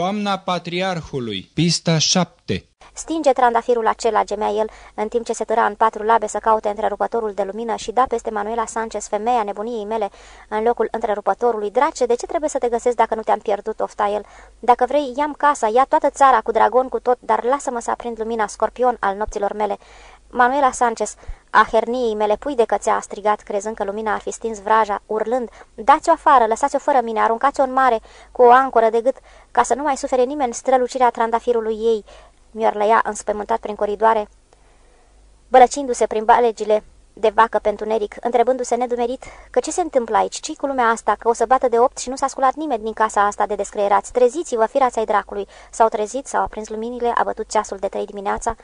Toamna Patriarhului, pista 7 Stinge trandafirul acela, gemea el, în timp ce se tăra în patru labe să caute întrerupătorul de lumină și da peste Manuela Sanchez, femeia nebuniei mele, în locul întrerupătorului. Drace, de ce trebuie să te găsesc dacă nu te-am pierdut, ofta el? Dacă vrei, ia casa, ia toată țara cu dragon cu tot, dar lasă-mă să aprind lumina scorpion al nopților mele. Manuela Sanchez, a herniei mele pui de cățea, a strigat, crezând că lumina ar fi stins vraja, urlând, dați-o afară, lăsați-o fără mine, aruncați-o în mare, cu o ancoră de gât, ca să nu mai sufere nimeni strălucirea trandafirului ei, miorlăia înspământat prin coridoare, bălăcindu-se prin balegile de vacă pentru neric, întrebându-se nedumerit că ce se întâmplă aici, ce cu lumea asta, că o să bată de opt și nu s-a sculat nimeni din casa asta de descreierați. Treziți-vă, firați ai dracului! S-au trezit, s-au aprins luminile, a bătut ceasul de trei dimineața,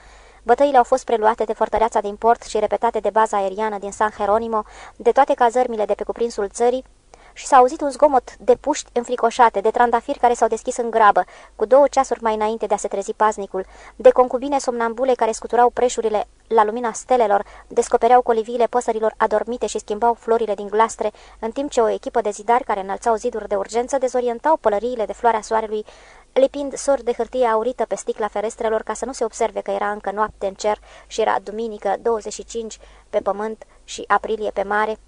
Bătăile au fost preluate de fortăreața din port și repetate de baza aeriană din San Jeronimo, de toate cazărmile de pe cuprinsul țării, și s-a auzit un zgomot de puști înfricoșate, de trandafiri care s-au deschis în grabă, cu două ceasuri mai înainte de a se trezi paznicul, de concubine somnambule care scuturau preșurile la lumina stelelor, descopereau coliviile păsărilor adormite și schimbau florile din glastre, în timp ce o echipă de zidari care înălțau ziduri de urgență dezorientau pălăriile de floarea soarelui, lipind sori de hârtie aurită pe sticla ferestrelor ca să nu se observe că era încă noapte în cer și era duminică 25 pe pământ și aprilie pe mare,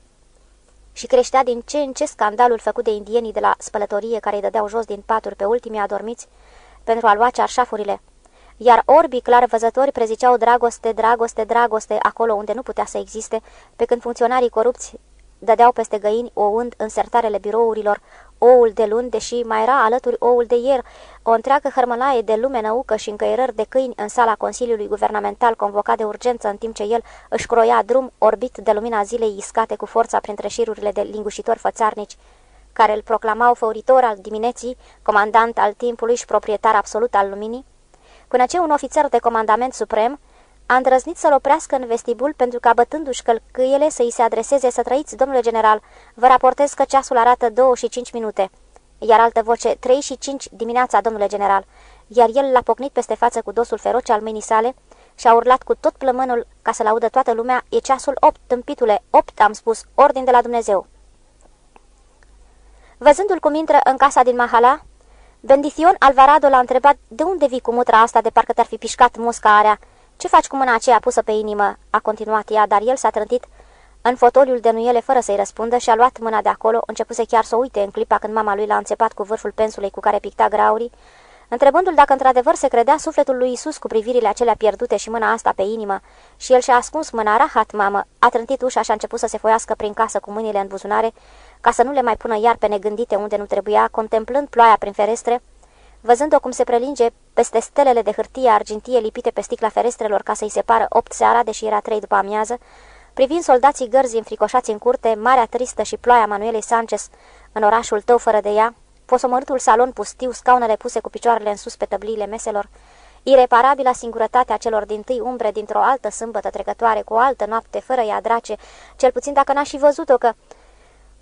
și creștea din ce în ce scandalul făcut de indienii de la spălătorie care îi dădeau jos din paturi pe ultimii adormiți pentru a lua cearșafurile, iar orbii clar văzători preziceau dragoste, dragoste, dragoste acolo unde nu putea să existe, pe când funcționarii corupți dădeau peste găini ouând în sertarele birourilor oul de luni, deși mai era alături oul de ieri, o întreagă hărmălaie de lume năucă și încăierări de câini în sala Consiliului Guvernamental convocat de urgență în timp ce el își croia drum orbit de lumina zilei iscate cu forța printre șirurile de lingușitori fățarnici, care îl proclamau făuritor al dimineții, comandant al timpului și proprietar absolut al luminii, până ce un ofițer de comandament suprem, a îndrăznit să-l oprească în vestibul pentru ca bătându-și călcâiele să-i se adreseze să trăiți, domnule general, vă raportez că ceasul arată 2 și 5 minute. Iar altă voce, 3 și 5 dimineața, domnule general. Iar el l-a pocnit peste față cu dosul feroce al mâinii sale și a urlat cu tot plămânul ca să-l audă toată lumea, e ceasul 8, tâmpitule, 8, am spus, ordin de la Dumnezeu. Văzându-l cum intră în casa din Mahala, Bendition Alvarado l-a întrebat de unde vii cu mutra asta de parcă te-ar fi pișcat musca area, ce faci cu mâna aceea pusă pe inimă?" a continuat ea, dar el s-a trântit în fotoliul de nuiele fără să-i răspundă și a luat mâna de acolo, începuse chiar să uite în clipa când mama lui l-a înțepat cu vârful pensulei cu care picta graurii, întrebându-l dacă într-adevăr se credea sufletul lui Isus cu privirile acelea pierdute și mâna asta pe inimă, și el și-a ascuns mâna rahat, mamă, a trântit ușa și a început să se foiască prin casă cu mâinile în buzunare, ca să nu le mai pună iar pe negândite unde nu trebuia, contemplând ploaia prin ferestre, văzând-o cum se prelinge peste stelele de hârtie argintie lipite pe sticla ferestrelor ca să-i separă opt seara, deși era trei după amiază, privind soldații gărzi înfricoșați în curte, marea tristă și ploaia Manuelei Sanchez în orașul tău fără de ea, posomărâtul salon pustiu, scaunele puse cu picioarele în sus pe tăbliile meselor, ireparabila singurătatea celor din tâi umbre dintr-o altă sâmbătă trecătoare cu o altă noapte fără ea drace, cel puțin dacă n-aș fi văzut-o că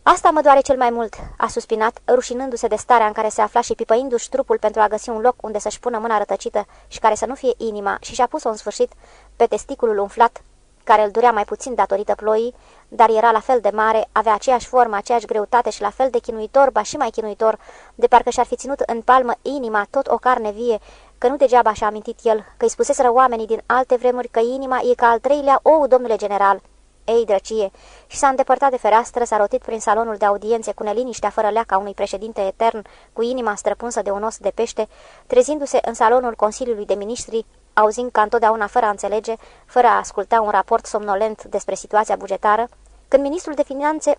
Asta mă doare cel mai mult," a suspinat, rușinându-se de starea în care se afla și pipăindu-și trupul pentru a găsi un loc unde să-și pună mâna rătăcită și care să nu fie inima, și și-a pus-o în sfârșit pe testiculul umflat, care îl durea mai puțin datorită ploii, dar era la fel de mare, avea aceeași formă, aceeași greutate și la fel de chinuitor, ba și mai chinuitor, de parcă și-ar fi ținut în palmă inima, tot o carne vie, că nu degeaba și-a amintit el, că îi spuseseră oamenii din alte vremuri că inima e ca al treilea ou, domnule general. Ei, drăcie! Și s-a îndepărtat de fereastră, s-a rotit prin salonul de audiențe cu neliniștea fără leaca unui președinte etern, cu inima străpunsă de un os de pește, trezindu-se în salonul Consiliului de Ministri, auzind ca întotdeauna fără a înțelege, fără a asculta un raport somnolent despre situația bugetară, când ministrul de finanțe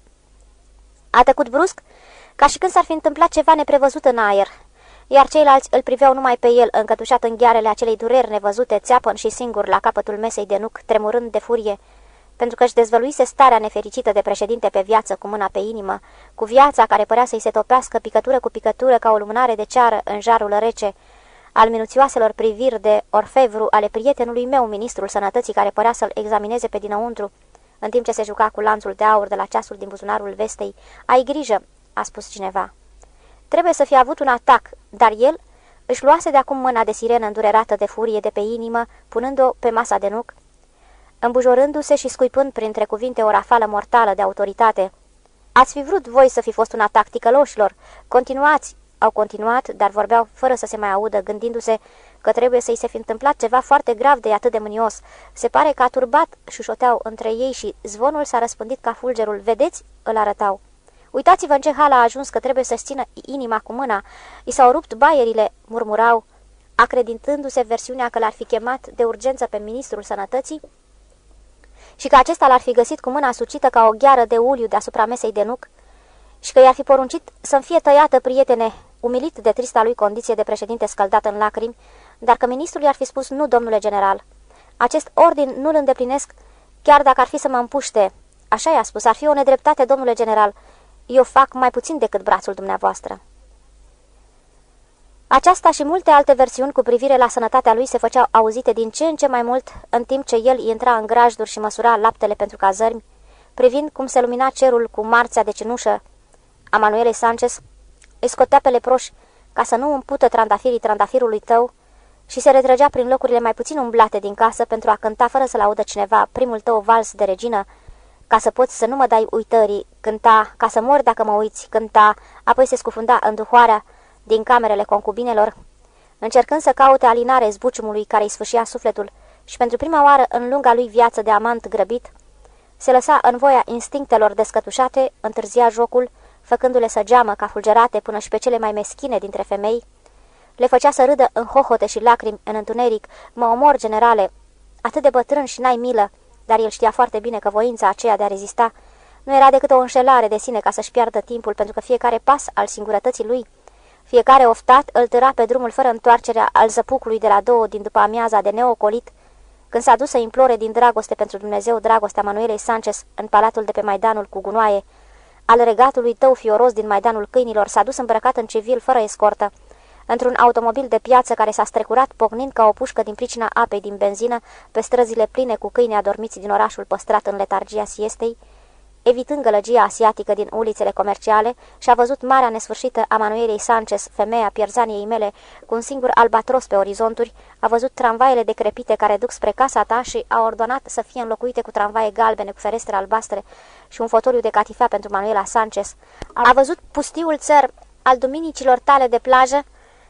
a tăcut brusc, ca și când s-ar fi întâmplat ceva neprevăzut în aer, iar ceilalți îl priveau numai pe el, încătușat în ghearele acelei dureri nevăzute, țeapăn și singur la capătul mesei de nuc, tremurând de furie, pentru că își dezvăluise starea nefericită de președinte pe viață cu mâna pe inimă, cu viața care părea să-i se topească picătură cu picătură ca o lumânare de ceară în jarul rece, al minuțioaselor priviri de orfevru ale prietenului meu, ministrul sănătății, care părea să-l examineze pe dinăuntru, în timp ce se juca cu lanțul de aur de la ceasul din buzunarul vestei. Ai grijă, a spus cineva. Trebuie să fie avut un atac, dar el își luase de acum mâna de sirenă îndurerată de furie de pe inimă, punând-o pe masa de nuc, îmbujorându-se și scuipând printre cuvinte o rafală mortală de autoritate. Ați fi vrut voi să fi fost un atac ticăloșilor. Continuați, au continuat, dar vorbeau fără să se mai audă, gândindu-se că trebuie să-i se fi întâmplat ceva foarte grav de atât de mânios. Se pare că a turbat, șușoteau între ei și zvonul s-a răspândit ca fulgerul. Vedeți? Îl arătau. Uitați-vă în ce hal a ajuns că trebuie să-și țină inima cu mâna. I s-au rupt baierile, murmurau, acreditându-se versiunea că l-ar fi chemat de urgență pe ministrul sănătății și că acesta l-ar fi găsit cu mâna sucită ca o gheară de uliu deasupra mesei de nuc și că i-ar fi poruncit să-mi fie tăiată, prietene, umilit de trista lui condiție de președinte scăldat în lacrimi, dar că ministrul i-ar fi spus nu, domnule general. Acest ordin nu-l îndeplinesc, chiar dacă ar fi să mă împuște. Așa i-a spus, ar fi o nedreptate, domnule general. Eu fac mai puțin decât brațul dumneavoastră. Aceasta și multe alte versiuni cu privire la sănătatea lui se făceau auzite din ce în ce mai mult, în timp ce el intra în grajduri și măsura laptele pentru cazărmi, privind cum se lumina cerul cu marțea de cenușă. A Manuelei Sanchez, îi scotea pe leproși ca să nu împută trandafirii trandafirului tău și se retrăgea prin locurile mai puțin umblate din casă pentru a cânta fără să-l audă cineva primul tău vals de regină, ca să poți să nu mă dai uitării, cânta, ca să mor dacă mă uiți, cânta, apoi se scufunda în duhoarea din camerele concubinelor, încercând să caute alinare zbuciumului care îi sfâșia sufletul și pentru prima oară în lunga lui viață de amant grăbit, se lăsa în voia instinctelor descătușate, întârzia jocul, făcându-le să geamă ca fulgerate până și pe cele mai meschine dintre femei, le făcea să râdă în hohote și lacrimi în întuneric, mă omor, generale, atât de bătrân și n-ai milă, dar el știa foarte bine că voința aceea de a rezista nu era decât o înșelare de sine ca să-și piardă timpul, pentru că fiecare pas al singurătății lui, fiecare oftat îl tăra pe drumul fără întoarcerea al zăpucului de la două din după amiaza de neocolit, când s-a dus să implore din dragoste pentru Dumnezeu dragostea Manuelei Sanchez în palatul de pe Maidanul cu gunoaie, al regatului tău fioros din Maidanul Câinilor, s-a dus îmbrăcat în civil fără escortă, într-un automobil de piață care s-a strecurat pocnind ca o pușcă din pricina apei din benzină pe străzile pline cu câini adormiți din orașul păstrat în letargia siestei, evitând gălăgia asiatică din ulițele comerciale, și-a văzut marea nesfârșită a Manuelei Sanchez, femeia pierzaniei mele, cu un singur albatros pe orizonturi, a văzut tramvaiele decrepite care duc spre casa ta și a ordonat să fie înlocuite cu tramvaie galbene cu ferestre albastre și un fotoliu de catifea pentru Manuela Sanchez. A văzut pustiul țăr al duminicilor tale de plajă,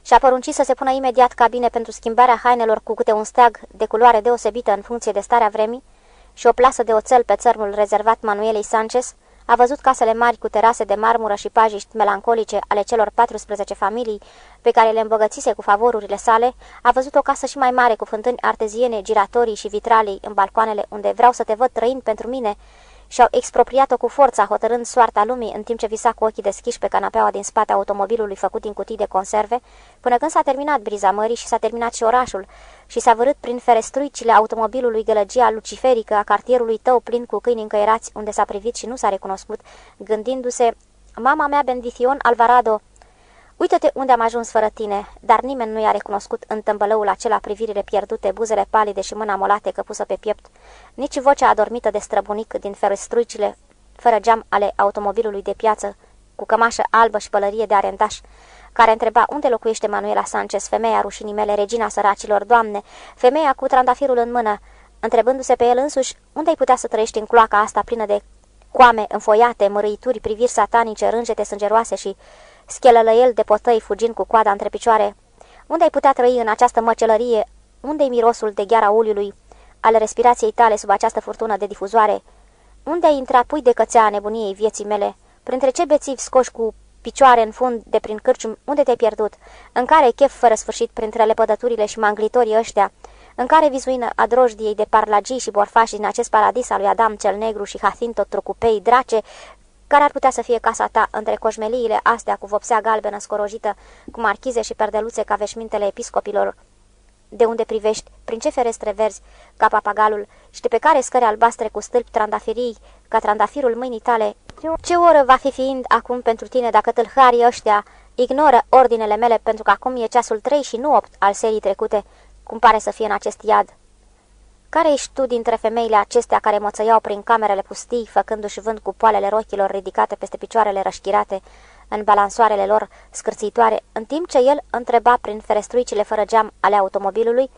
și a poruncit să se pună imediat cabine pentru schimbarea hainelor cu câte un steag de culoare deosebită în funcție de starea vremii și o plasă de oțel pe țărmul rezervat Manuelei Sanchez, a văzut casele mari cu terase de marmură și pajiști melancolice ale celor 14 familii pe care le îmbogățise cu favorurile sale, a văzut o casă și mai mare cu fântâni arteziene, giratorii și vitralii în balcoanele unde vreau să te văd trăind pentru mine și-au expropriat-o cu forța, hotărând soarta lumii în timp ce visa cu ochii deschiși pe canapeaua din spate automobilului făcut din cutii de conserve, până când s-a terminat briza mării și s-a terminat și orașul și s-a vărât prin ferestruicile automobilului gălăgia luciferică a cartierului tău plin cu câini încăierați unde s-a privit și nu s-a recunoscut, gândindu-se, mama mea Bendition Alvarado, Uită-te unde am ajuns fără tine, dar nimeni nu i-a recunoscut în tămbălăul acela privirile pierdute, buzele palide și mâna molate căpusă pe piept, nici vocea adormită de străbunic din ferestruicile fără geam ale automobilului de piață, cu cămașă albă și pălărie de arendaș, care întreba unde locuiește Manuela Sanchez, femeia rușinii mele, regina săracilor, doamne, femeia cu trandafirul în mână, întrebându-se pe el însuși unde ai putea să trăiești în cloaca asta plină de coame înfoiate, mărâituri, priviri satanice, rângete sângeroase și schelălăiel de potăi fugind cu coada între picioare. Unde ai putea trăi în această măcelărie? Unde-i mirosul de gheara uliului, al respirației tale sub această furtună de difuzoare? Unde ai intrat pui de cățea nebuniei vieții mele? Printre ce bețivi scoși cu picioare în fund de prin cârcium, unde te-ai pierdut? În care chef fără sfârșit printre lepădăturile și manglitorii ăștia? În care vizuină adrojdiei de parlagii și borfași din acest paradis al lui Adam cel Negru și Hacinto Trucupei, drace, care ar putea să fie casa ta? Între coșmeliile astea cu vopsea galbenă scorojită, cu marchize și perdeluțe ca veșmintele episcopilor, de unde privești, prin ce ferestre verzi, ca papagalul, și de pe care scări albastre cu stâlpi trandafirii, ca trandafirul mâinii tale. Ce oră va fi fiind acum pentru tine dacă tâlharii ăștia ignoră ordinele mele pentru că acum e ceasul 3 și nu 8 al serii trecute, cum pare să fie în acest iad? Care ești tu dintre femeile acestea care moțăiau prin camerele pustii, făcându-și vânt cu poalele rochilor ridicate peste picioarele rășchirate în balansoarele lor scârțitoare, în timp ce el întreba prin ferestruicile fără geam ale automobilului,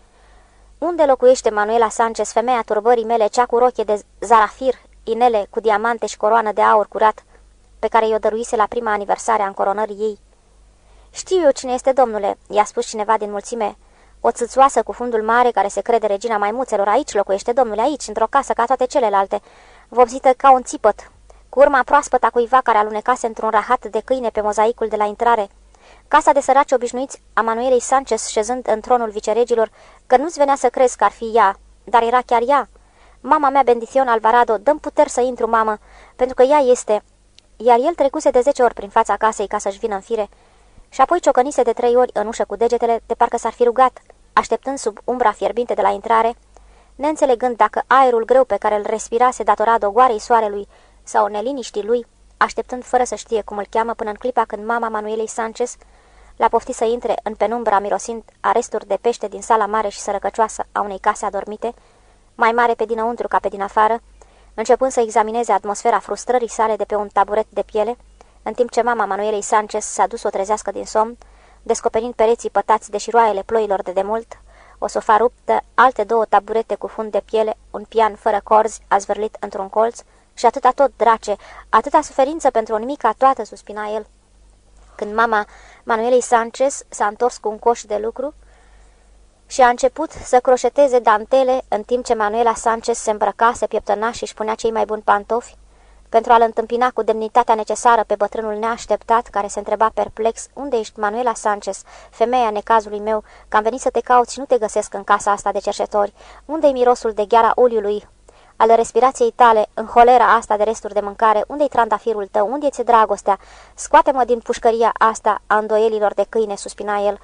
unde locuiește Manuela Sanchez, femeia turbării mele, cea cu roche de zarafir, inele cu diamante și coroană de aur curat, pe care i-o dăruise la prima aniversare a încoronării ei? Știu eu cine este domnule," i-a spus cineva din mulțime. O țâțoasă cu fundul mare care se crede regina maimuțelor. Aici locuiește domnule, aici, într-o casă ca toate celelalte, vopsită ca un țipăt, cu urma proaspătă a cuiva care alunecase într-un rahat de câine pe mozaicul de la intrare. Casa de săraci obișnuiți a Manuelei Sanchez șezând în tronul viceregilor, că nu-ți venea să crezi că ar fi ea, dar era chiar ea. Mama mea, Bendición Alvarado, dăm puteri să intru, mamă, pentru că ea este... Iar el trecuse de zece ori prin fața casei ca să-și vină în fire și apoi ciocănise de trei ori în ușă cu degetele, de parcă s-ar fi rugat, așteptând sub umbra fierbinte de la intrare, neînțelegând dacă aerul greu pe care îl respirase datora dogoarei soarelui sau neliniștii lui, așteptând fără să știe cum îl cheamă până în clipa când mama Manuelei Sanchez l-a poftit să intre în penumbra mirosind aresturi de pește din sala mare și sărăcăcioasă a unei case adormite, mai mare pe dinăuntru ca pe din afară, începând să examineze atmosfera frustrării sale de pe un taburet de piele, în timp ce mama Manuelei Sanchez s-a dus o trezească din somn, descoperind pereții pătați de șiroaiele ploilor de demult, o sofa ruptă, alte două taburete cu fund de piele, un pian fără corzi azvârlit într-un colț și atâta tot drace, atâta suferință pentru o nimica toată, suspina el. Când mama Manuelei Sanchez s-a întors cu un coș de lucru și a început să croșeteze dantele în timp ce Manuela Sanchez se îmbrăca, se pieptăna și își punea cei mai buni pantofi, pentru a-l întâmpina cu demnitatea necesară pe bătrânul neașteptat, care se întreba perplex, unde ești, Manuela Sanchez, femeia necazului meu, că am venit să te caut și nu te găsesc în casa asta de cerșetori. Unde-i mirosul de gheara uliului, al respirației tale, în holera asta de resturi de mâncare, unde-i trandafirul tău, unde ți dragostea? Scoate-mă din pușcăria asta a îndoielilor de câine, suspina el,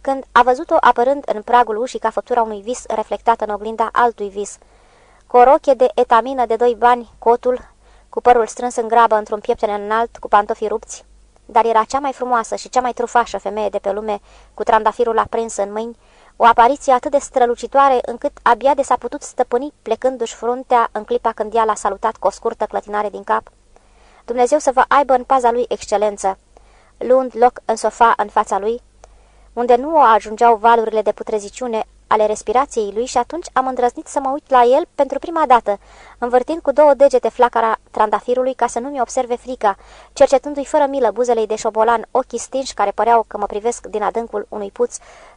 când a văzut-o apărând în pragul ușii ca făptura unui vis reflectat în oglinda altui vis. Cu o roche de etamină de doi bani, cotul, cu părul strâns în grabă într-un piepten înalt, cu pantofii rupți, dar era cea mai frumoasă și cea mai trufașă femeie de pe lume, cu trandafirul aprins în mâini, o apariție atât de strălucitoare încât abia de s-a putut stăpâni plecându-și fruntea în clipa când ea l-a salutat cu o scurtă clătinare din cap. Dumnezeu să vă aibă în paza lui excelență, luând loc în sofa în fața lui, unde nu o ajungeau valurile de putreziciune ale respirației lui și atunci am îndrăznit să mă uit la el pentru prima dată, învârtind cu două degete flacăra trandafirului ca să nu mi observe frica, cercetându-i fără milă buzele de șobolan, ochii stinși care păreau că mă privesc din adâncul unui puț,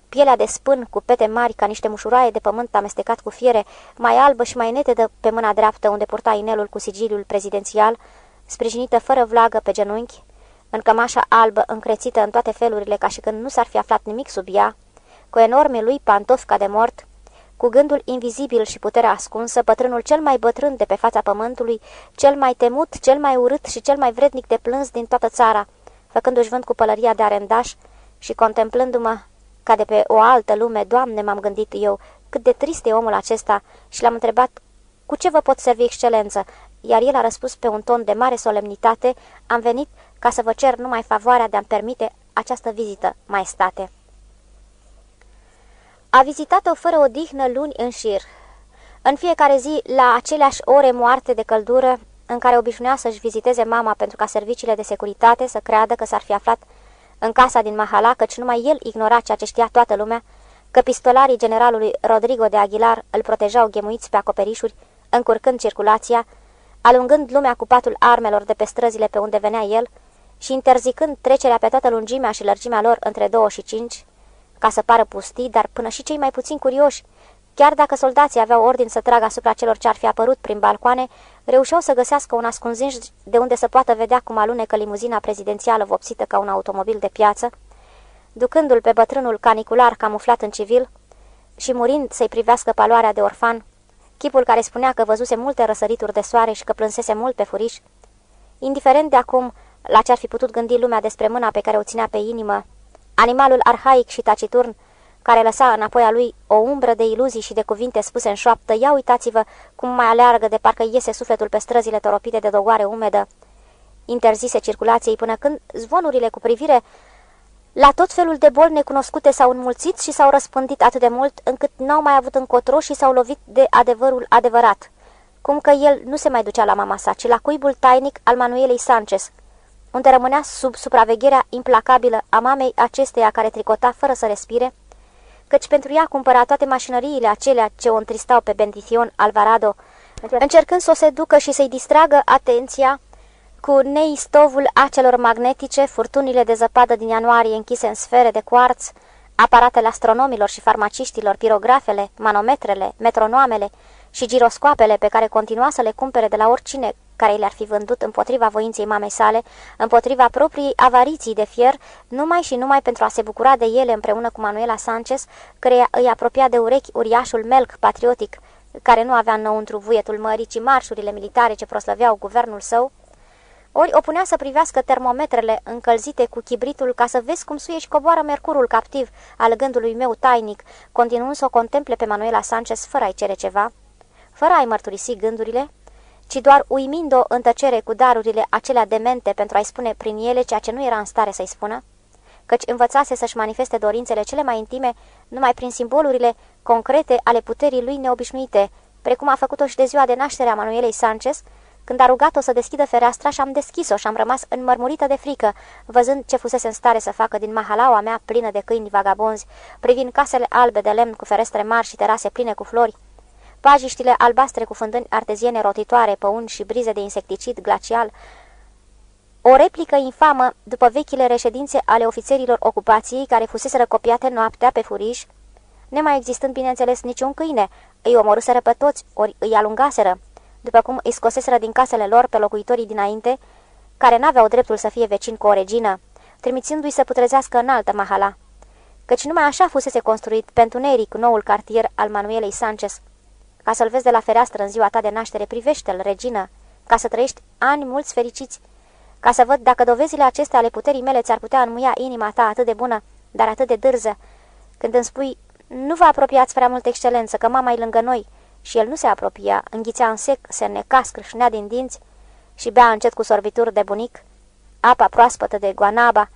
pielea de spân cu pete mari ca niște mușuraie de pământ amestecat cu fiere, mai albă și mai netedă pe mâna dreaptă unde purta inelul cu sigiliul prezidențial, sprijinită fără vlagă pe genunchi, în cămașa albă încrețită în toate felurile ca și când nu s-ar fi aflat nimic sub ea, cu enorme lui pantofi ca de mort, cu gândul invizibil și puterea ascunsă, bătrânul cel mai bătrân de pe fața pământului, cel mai temut, cel mai urât și cel mai vrednic de plâns din toată țara, făcându-și vânt cu pălăria de arendaș și contemplându-mă ca de pe o altă lume, Doamne, m-am gândit eu, cât de trist e omul acesta și l-am întrebat, cu ce vă pot servi excelență? Iar el a răspuns pe un ton de mare solemnitate, am venit ca să vă cer numai favoarea de a-mi permite această vizită, maestate. A vizitat-o fără odihnă luni în șir. În fiecare zi, la aceleași ore moarte de căldură, în care obișnuia să-și viziteze mama pentru ca serviciile de securitate să creadă că s-ar fi aflat în casa din Mahala, căci numai el ignora ceea ce știa toată lumea, că pistolarii generalului Rodrigo de Aguilar îl protejau ghemuiți pe acoperișuri, încurcând circulația, alungând lumea cu patul armelor de pe străzile pe unde venea el și interzicând trecerea pe toată lungimea și lărgimea lor între două și cinci, ca să pară pustii, dar până și cei mai puțin curioși, chiar dacă soldații aveau ordin să tragă asupra celor ce ar fi apărut prin balcoane, reușeau să găsească un ascunzinș de unde să poată vedea cum alunecă limuzina prezidențială vopsită ca un automobil de piață, ducându-l pe bătrânul canicular camuflat în civil și murind să-i privească paloarea de orfan, chipul care spunea că văzuse multe răsărituri de soare și că plânsese mult pe furiș, indiferent de acum la ce ar fi putut gândi lumea despre mâna pe care o ținea pe inimă, animalul arhaic și taciturn, care lăsa înapoi a lui o umbră de iluzii și de cuvinte spuse în șoaptă, ia uitați-vă cum mai aleargă de parcă iese sufletul pe străzile toropite de dogoare umedă, interzise circulației până când zvonurile cu privire la tot felul de boli necunoscute s-au înmulțit și s-au răspândit atât de mult încât n-au mai avut încotro și s-au lovit de adevărul adevărat, cum că el nu se mai ducea la mama sa, ci la cuibul tainic al Manuelei Sanchez, unde rămânea sub supravegherea implacabilă a mamei acesteia care tricota fără să respire, căci pentru ea cumpăra toate mașinăriile acelea ce o întristau pe Bendition Alvarado, încercând să o seducă și să-i distragă atenția cu neistovul acelor magnetice, furtunile de zăpadă din ianuarie închise în sfere de cuarț, aparatele astronomilor și farmaciștilor, pirografele, manometrele, metronoamele și giroscoapele pe care continua să le cumpere de la oricine care le-ar fi vândut împotriva voinței mamei sale, împotriva propriei avariții de fier, numai și numai pentru a se bucura de ele împreună cu Manuela Sanchez, care îi apropia de urechi uriașul melc patriotic, care nu avea înăuntru vuietul mării, ci marșurile militare ce proslăveau guvernul său, ori o punea să privească termometrele încălzite cu chibritul ca să vezi cum suie și coboară mercurul captiv al gândului meu tainic, continuând să o contemple pe Manuela Sanchez fără a-i cere ceva, fără a-i mărturisi gândurile, ci doar uimind-o în tăcere cu darurile acelea demente pentru a-i spune prin ele ceea ce nu era în stare să-i spună, căci învățase să-și manifeste dorințele cele mai intime numai prin simbolurile concrete ale puterii lui neobișnuite, precum a făcut-o și de ziua de naștere a Manuelei Sanchez, când a rugat-o să deschidă fereastra și am deschis-o și am rămas înmărmurită de frică, văzând ce fusese în stare să facă din mahalaua mea plină de câini vagabonzi, privind casele albe de lemn cu ferestre mari și terase pline cu flori, pajiștile albastre cu fântâni arteziene rotitoare, păuni și brize de insecticid glacial, o replică infamă după vechile reședințe ale ofițerilor ocupației care fusese răcopiate noaptea pe furiș, nemai existând, bineînțeles, niciun câine, îi omorâseră pe toți, ori îi alungaseră, după cum îi scoseseră din casele lor pe locuitorii dinainte, care n-aveau dreptul să fie vecini cu o regină, trimițându-i să putrezească în altă mahala. Căci numai așa fusese construit pentru Neric noul cartier al Manuelei Sanchez. Ca să-l vezi de la fereastră în ziua ta de naștere, privește-l, regină, ca să trăiești ani mulți fericiți, ca să văd dacă dovezile acestea ale puterii mele ți-ar putea înmuia inima ta atât de bună, dar atât de dârză, când îmi spui, nu vă apropiați prea mult excelență, că mama e lângă noi, și el nu se apropia, înghițea în sec, se neca, scrâșnea din dinți și bea încet cu sorbituri de bunic, apa proaspătă de guanaba,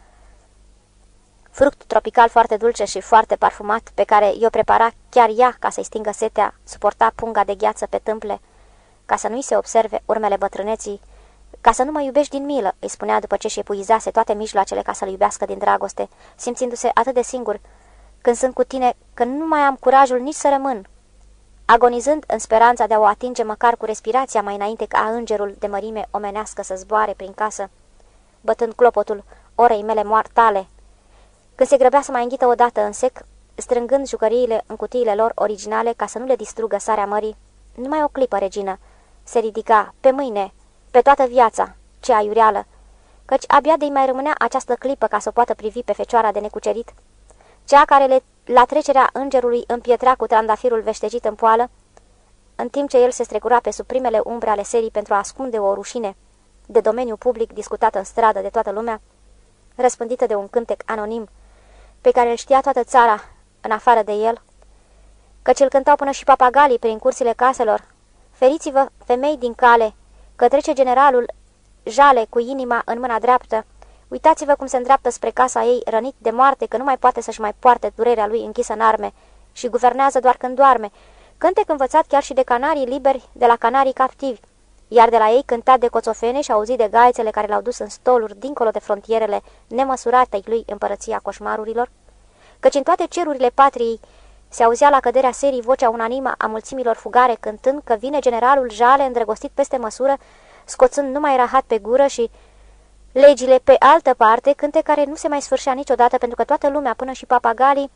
fruct tropical foarte dulce și foarte parfumat, pe care i-o prepara chiar ea ca să-i stingă setea, suporta punga de gheață pe tâmple, ca să nu-i se observe urmele bătrâneții, ca să nu mă iubești din milă, îi spunea după ce și epuizase toate mijloacele ca să-l iubească din dragoste, simțindu-se atât de singur când sunt cu tine că nu mai am curajul nici să rămân, agonizând în speranța de a o atinge măcar cu respirația mai înainte ca îngerul de mărime omenească să zboare prin casă, bătând clopotul orei mele moartale. Când se grăbea să mai înghită odată în sec, strângând jucăriile în cutiile lor originale ca să nu le distrugă sarea mării, numai o clipă, regină, se ridica, pe mâine, pe toată viața, ce aiureală, căci abia de-i mai rămânea această clipă ca să o poată privi pe fecioara de necucerit, cea care le la trecerea îngerului împietra cu trandafirul veștecit în poală, în timp ce el se strecura pe sub primele umbre ale serii pentru a ascunde o rușine de domeniu public discutată în stradă de toată lumea, răspândită de un cântec anonim, pe care îl știa toată țara, în afară de el, căci îl cântau până și papagalii prin curțile caselor. Feriți-vă, femei din cale, că trece generalul jale cu inima în mâna dreaptă, Uitați-vă cum se îndreaptă spre casa ei, rănit de moarte, că nu mai poate să-și mai poarte durerea lui închisă în arme și guvernează doar când doarme. Cântec învățat chiar și de canarii liberi de la canarii captivi, iar de la ei cântat de coțofene și auzit de gaițele care l-au dus în stoluri dincolo de frontierele nemăsurate lui împărăția coșmarurilor, căci în toate cerurile patriei se auzea la căderea serii vocea unanimă a mulțimilor fugare cântând că vine generalul Jale îndrăgostit peste măsură, scoțând numai rahat pe gură și Legile, pe altă parte, cânte care nu se mai sfârșea niciodată pentru că toată lumea, până și papagalii,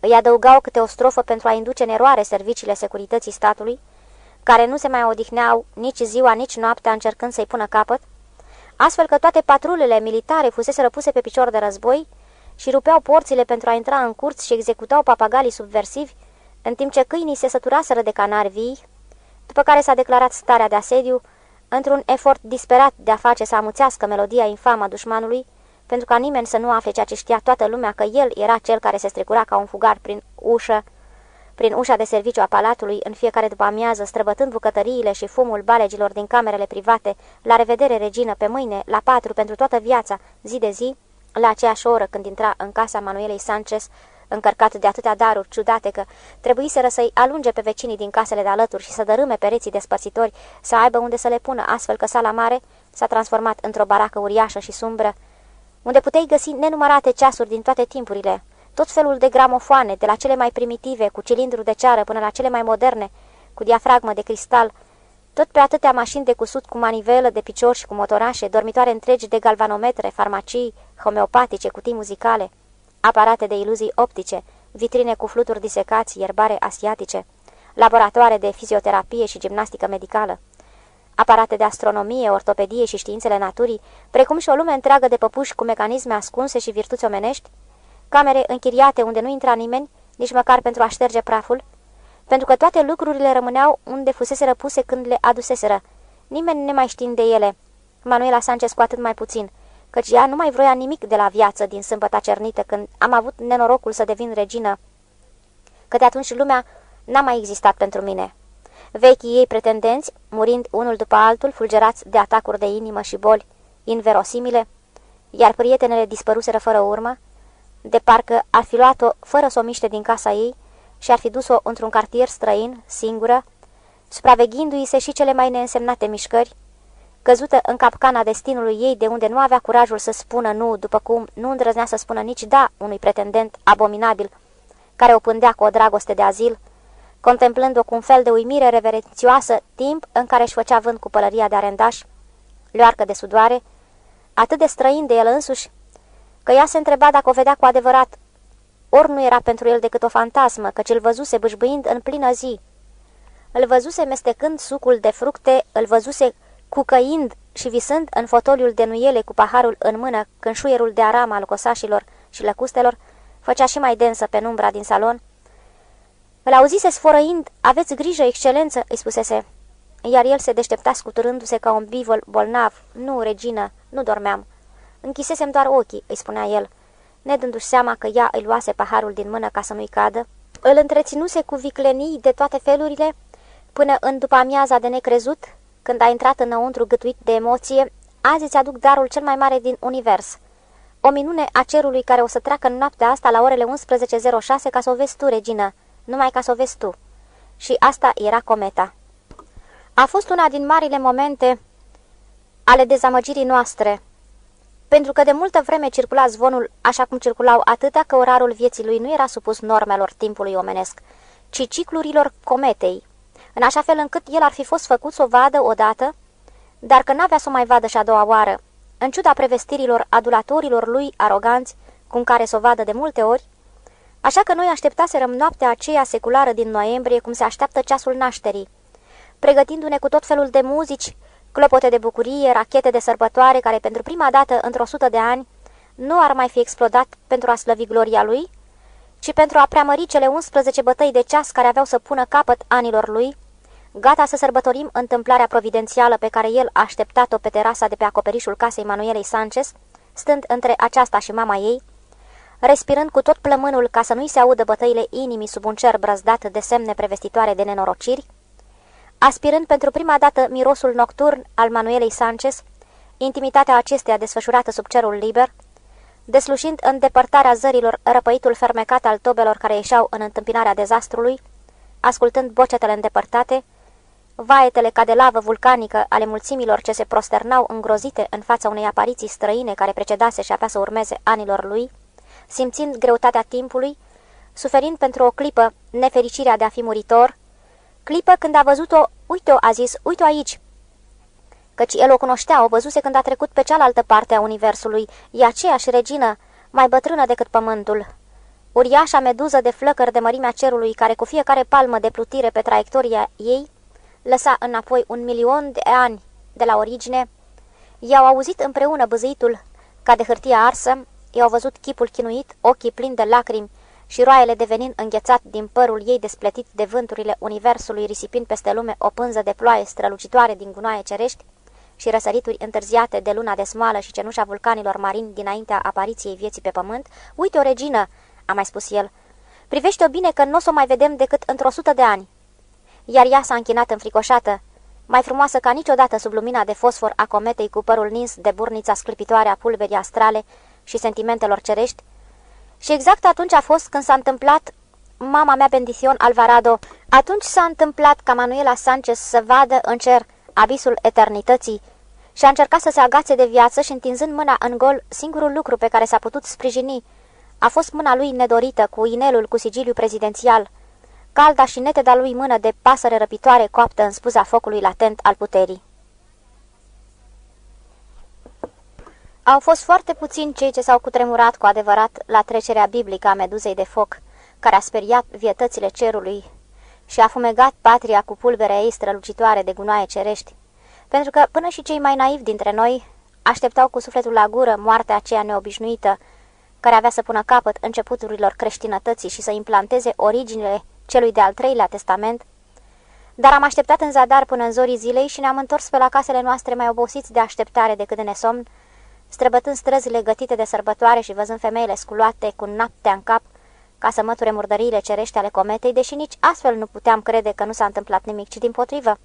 îi adăugau câte o strofă pentru a induce în eroare serviciile securității statului, care nu se mai odihneau nici ziua, nici noaptea încercând să-i pună capăt, astfel că toate patrulele militare fusese răpuse pe picior de război și rupeau porțile pentru a intra în curți și executau papagalii subversivi, în timp ce câinii se săturaseră de canari vii, după care s-a declarat starea de asediu, într-un efort disperat de a face să amuțească melodia infamă a dușmanului, pentru ca nimeni să nu afle ceea ce știa toată lumea că el era cel care se strecura ca un fugar prin ușă, prin ușa de serviciu a palatului în fiecare după amiază, străbătând bucătăriile și fumul balegilor din camerele private, la revedere regină pe mâine, la patru, pentru toată viața, zi de zi, la aceeași oră când intra în casa Manuelei Sanchez, încărcat de atâtea daruri ciudate că trebuiseră să-i alunge pe vecinii din casele de alături și să dărâme pereții despărțitori, să aibă unde să le pună, astfel că sala mare s-a transformat într-o baracă uriașă și sumbră, unde puteai găsi nenumărate ceasuri din toate timpurile, tot felul de gramofoane, de la cele mai primitive, cu cilindru de ceară, până la cele mai moderne, cu diafragmă de cristal, Tot pe atâtea mașini de cusut cu manivelă de picior și cu motorașe, dormitoare întregi de galvanometre, farmacii, homeopatice, cutii muzicale, aparate de iluzii optice, vitrine cu fluturi disecați, ierbare asiatice, laboratoare de fizioterapie și gimnastică medicală, aparate de astronomie, ortopedie și științele naturii, precum și o lume întreagă de păpuși cu mecanisme ascunse și virtuți omenești, camere închiriate unde nu intra nimeni, nici măcar pentru a șterge praful, pentru că toate lucrurile rămâneau unde fusese răpuse când le aduseseră, nimeni ne mai știind de ele. Manuela Sanchez cu atât mai puțin, căci ea nu mai vroia nimic de la viață din sâmbăta cernită când am avut nenorocul să devin regină, că de atunci lumea n-a mai existat pentru mine. Vechii ei pretendenți, murind unul după altul, fulgerați de atacuri de inimă și boli inverosimile, iar prietenele dispăruseră fără urmă, de parcă ar fi luat-o fără să o miște din casa ei și ar fi dus-o într-un cartier străin, singură, supraveghindu-i se și cele mai neînsemnate mișcări, căzută în capcana destinului ei de unde nu avea curajul să spună nu, după cum nu îndrăznea să spună nici da unui pretendent abominabil, care o pândea cu o dragoste de azil, contemplând-o cu un fel de uimire reverențioasă, timp în care își făcea vânt cu pălăria de arendaș, leoarcă de sudoare, atât de străin de el însuși, că ea se întreba dacă o vedea cu adevărat, ori nu era pentru el decât o fantasmă, căci îl văzuse bâșbâind în plină zi. Îl văzuse mestecând sucul de fructe, îl văzuse cucăind și visând în fotoliul de nuiele cu paharul în mână, când șuierul de aram al cosașilor și lăcustelor făcea și mai densă penumbra din salon. Îl auzise sfărăind, aveți grijă, excelență, îi spusese. Iar el se deștepta scuturându-se ca un bivol bolnav. Nu, regină, nu dormeam. Închisesem doar ochii, îi spunea el, nedându-și seama că ea îi luase paharul din mână ca să nu-i cadă. Îl întreținuse cu viclenii de toate felurile, până în după amiaza de necrezut, când a intrat înăuntru gâtuit de emoție, azi îți aduc darul cel mai mare din univers. O minune a cerului care o să treacă în noaptea asta la orele 11.06 ca să o vezi tu, regină, numai ca să o vezi tu. Și asta era cometa. A fost una din marile momente ale dezamăgirii noastre, pentru că de multă vreme circula zvonul așa cum circulau atâta că orarul vieții lui nu era supus normelor timpului omenesc, ci ciclurilor cometei, în așa fel încât el ar fi fost făcut să o vadă odată, dar că n-avea să o mai vadă și a doua oară, în ciuda prevestirilor adulatorilor lui aroganți, cum care să o vadă de multe ori, așa că noi așteptaserăm noaptea aceea seculară din noiembrie cum se așteaptă ceasul nașterii, pregătindu-ne cu tot felul de muzici, clopote de bucurie, rachete de sărbătoare care pentru prima dată într-o sută de ani nu ar mai fi explodat pentru a slăvi gloria lui, ci pentru a preamări cele 11 bătăi de ceas care aveau să pună capăt anilor lui, gata să sărbătorim întâmplarea providențială pe care el a așteptat-o pe terasa de pe acoperișul casei Manuelei Sanchez, stând între aceasta și mama ei, respirând cu tot plămânul ca să nu-i se audă bătăile inimii sub un cer brăzdat de semne prevestitoare de nenorociri, aspirând pentru prima dată mirosul nocturn al Manuelei Sanchez, intimitatea acesteia desfășurată sub cerul liber, deslușind în depărtarea zărilor răpăitul fermecat al tobelor care ieșeau în întâmpinarea dezastrului, ascultând bocetele îndepărtate, vaetele ca de lavă vulcanică ale mulțimilor ce se prosternau îngrozite în fața unei apariții străine care precedase și avea să urmeze anilor lui, simțind greutatea timpului, suferind pentru o clipă nefericirea de a fi muritor, clipă când a văzut-o, uite-o, a zis, uite-o aici, căci el o cunoștea, o văzuse când a trecut pe cealaltă parte a universului, e aceeași regină, mai bătrână decât pământul. Uriașa meduză de flăcări de mărimea cerului, care cu fiecare palmă de plutire pe traiectoria ei, lăsa înapoi un milion de ani de la origine, i-au auzit împreună băzăitul ca de hârtie arsă, i-au văzut chipul chinuit, ochii plini de lacrimi și roaiele devenind înghețat din părul ei despletit de vânturile universului risipind peste lume o pânză de ploaie strălucitoare din gunoaie cerești și răsărituri întârziate de luna de smoală și cenușa vulcanilor marini dinaintea apariției vieții pe pământ, uite o regină, a mai spus el, privește-o bine că nu o să o mai vedem decât într-o sută de ani. Iar ea s-a închinat înfricoșată, mai frumoasă ca niciodată sub lumina de fosfor a cometei cu părul nins de burnița sclipitoare a pulverii astrale și sentimentelor cerești, și exact atunci a fost când s-a întâmplat mama mea Bendición Alvarado. Atunci s-a întâmplat ca Manuela Sanchez să vadă în cer abisul eternității și a încercat să se agațe de viață și întinzând mâna în gol, singurul lucru pe care s-a putut sprijini a fost mâna lui nedorită cu inelul cu sigiliu prezidențial, calda și neteda lui mână de pasăre răpitoare coaptă în spuza focului latent al puterii. Au fost foarte puțini cei ce s-au cutremurat cu adevărat la trecerea biblică a meduzei de foc, care a speriat vietățile cerului și a fumegat patria cu pulberea ei strălucitoare de gunoaie cerești, pentru că până și cei mai naivi dintre noi așteptau cu sufletul la gură moartea aceea neobișnuită, care avea să pună capăt începuturilor creștinătății și să implanteze originile celui de-al treilea testament, dar am așteptat în zadar până în zorii zilei și ne-am întors pe la casele noastre mai obosiți de așteptare decât de nesomn, străbătând străzile gătite de sărbătoare și văzând femeile sculoate cu noaptea în cap, ca să măture murdăriile cerești ale cometei, deși nici astfel nu puteam crede că nu s-a întâmplat nimic, ci din potrivă,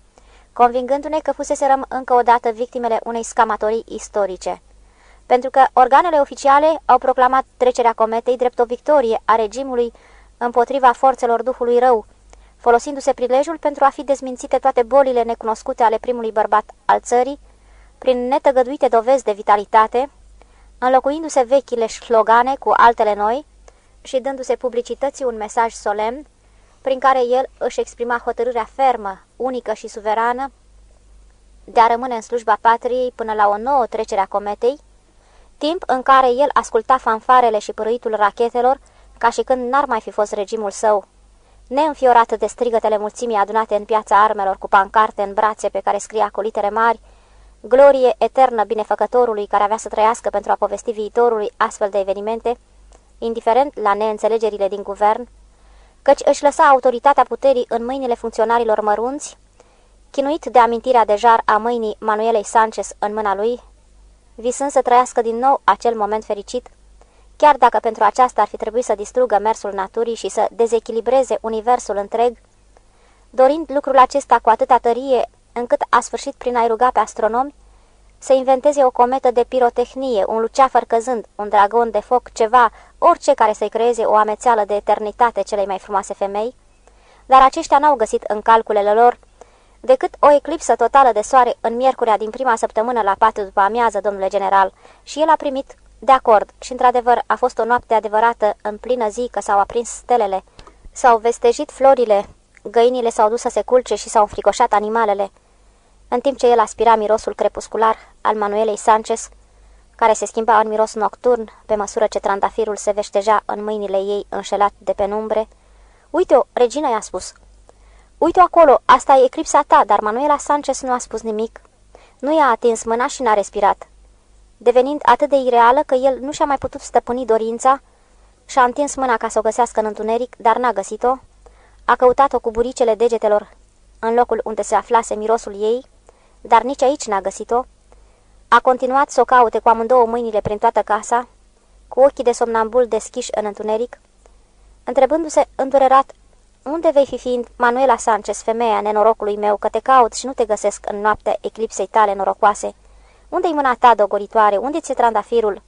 convingându-ne că fuseserăm încă o dată victimele unei scamatorii istorice. Pentru că organele oficiale au proclamat trecerea cometei drept o victorie a regimului împotriva forțelor Duhului Rău, folosindu-se prilejul pentru a fi dezmințite toate bolile necunoscute ale primului bărbat al țării, prin netăgăduite dovezi de vitalitate, înlocuindu-se vechile slogane cu altele noi și dându-se publicității un mesaj solemn, prin care el își exprima hotărârea fermă, unică și suverană de a rămâne în slujba patriei până la o nouă trecere a cometei, timp în care el asculta fanfarele și părâitul rachetelor, ca și când n-ar mai fi fost regimul său. Neînfiorat de strigătele mulțimii adunate în piața armelor cu pancarte în brațe pe care scria cu litere mari, glorie eternă binefăcătorului care avea să trăiască pentru a povesti viitorului astfel de evenimente, indiferent la neînțelegerile din guvern, căci își lăsa autoritatea puterii în mâinile funcționarilor mărunți, chinuit de amintirea de jar a mâinii Manuelei Sanchez în mâna lui, visând să trăiască din nou acel moment fericit, chiar dacă pentru aceasta ar fi trebuit să distrugă mersul naturii și să dezechilibreze universul întreg, dorind lucrul acesta cu atâta tărie încât a sfârșit prin a-i ruga pe astronomi să inventeze o cometă de pirotehnie, un luceafăr căzând, un dragon de foc, ceva, orice care să-i creeze o amețeală de eternitate celei mai frumoase femei, dar aceștia n-au găsit în calculele lor decât o eclipsă totală de soare în miercurea din prima săptămână la patru după amiază, domnule general, și el a primit de acord și, într-adevăr, a fost o noapte adevărată, în plină zi, că s-au aprins stelele, s-au vestejit florile, găinile s-au dus să se culce și s-au înfricoșat animalele, în timp ce el aspira mirosul crepuscular al Manuelei Sanchez, care se schimba în miros nocturn pe măsură ce trandafirul se veșteja în mâinile ei înșelat de penumbre. Uite-o, regina i-a spus. Uite-o acolo, asta e eclipsa ta, dar Manuela Sanchez nu a spus nimic. Nu i-a atins mâna și n-a respirat. Devenind atât de ireală că el nu și-a mai putut stăpâni dorința, și-a întins mâna ca să o găsească în întuneric, dar n-a găsit-o. A căutat-o cu buricele degetelor în locul unde se aflase mirosul ei, dar nici aici n-a găsit-o. A continuat să o caute cu amândouă mâinile prin toată casa, cu ochii de somnambul deschiși în întuneric, întrebându-se îndurerat, unde vei fi fiind Manuela Sanchez, femeia nenorocului meu, că te caut și nu te găsesc în noaptea eclipsei tale norocoase? Unde-i mâna ta dogoritoare? Unde ți-e trandafirul?